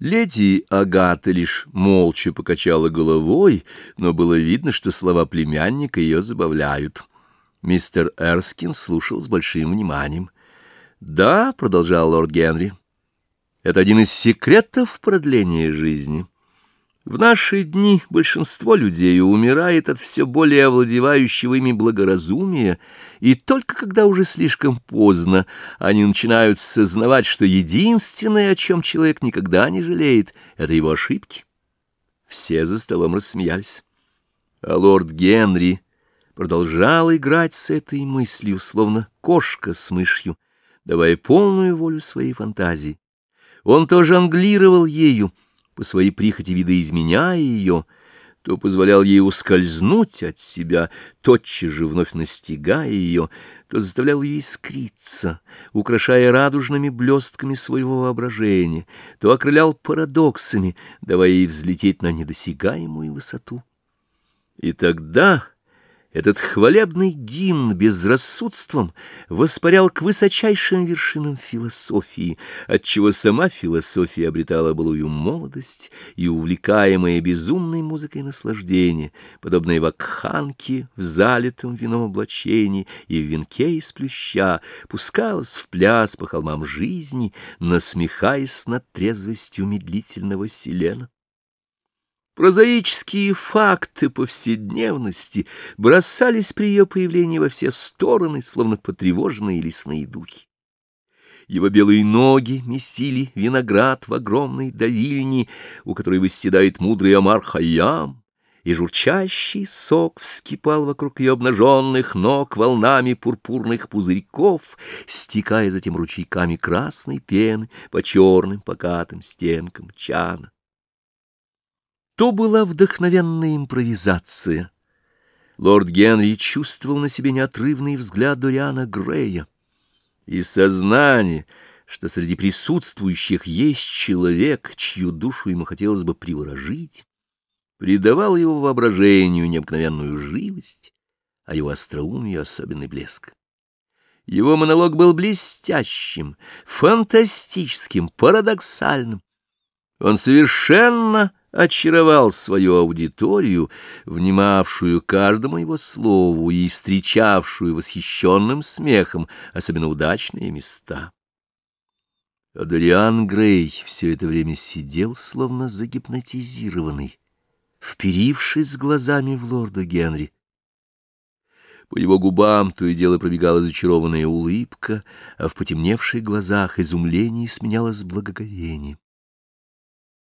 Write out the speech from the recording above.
Леди Агата лишь молча покачала головой, но было видно, что слова племянника ее забавляют. Мистер Эрскин слушал с большим вниманием. «Да», — продолжал лорд Генри, — «это один из секретов продления жизни». В наши дни большинство людей умирает от все более овладевающего ими благоразумия, и только когда уже слишком поздно они начинают сознавать, что единственное, о чем человек никогда не жалеет, — это его ошибки. Все за столом рассмеялись. А лорд Генри продолжал играть с этой мыслью, словно кошка с мышью, давая полную волю своей фантазии. Он тоже англировал ею, — по своей прихоти видоизменяя ее, то позволял ей ускользнуть от себя, тотчас же вновь настигая ее, то заставлял ее искриться, украшая радужными блестками своего воображения, то окрылял парадоксами, давая ей взлететь на недосягаемую высоту. И тогда этот хвалебный гимн безрассудством воспарял к высочайшим вершинам философии, отчего сама философия обретала былую молодость и увлекаемая безумной музыкой наслаждение, подобное вакханке в залитом вином облачении и в венке из плюща, пускалась в пляс по холмам жизни, насмехаясь над трезвостью медлительного селена. Прозаические факты повседневности бросались при ее появлении во все стороны, словно потревоженные лесные духи. Его белые ноги месили виноград в огромной давильни, у которой восседает мудрый Амар Хайям, и журчащий сок вскипал вокруг ее обнаженных ног волнами пурпурных пузырьков, стекая затем ручейками красной пены по черным покатым стенкам чана. То была вдохновенная импровизация. Лорд Генри чувствовал на себе неотрывный взгляд Дориана Грея. И сознание, что среди присутствующих есть человек, чью душу ему хотелось бы приворожить, придавал его воображению необыкновенную живость, а его остроумию особенный блеск. Его монолог был блестящим, фантастическим, парадоксальным. Он совершенно очаровал свою аудиторию, внимавшую каждому его слову и встречавшую восхищенным смехом особенно удачные места. Адриан Грей все это время сидел, словно загипнотизированный, вперившись глазами в лорда Генри. По его губам то и дело пробегала зачарованная улыбка, а в потемневших глазах изумление сменялось благоговением.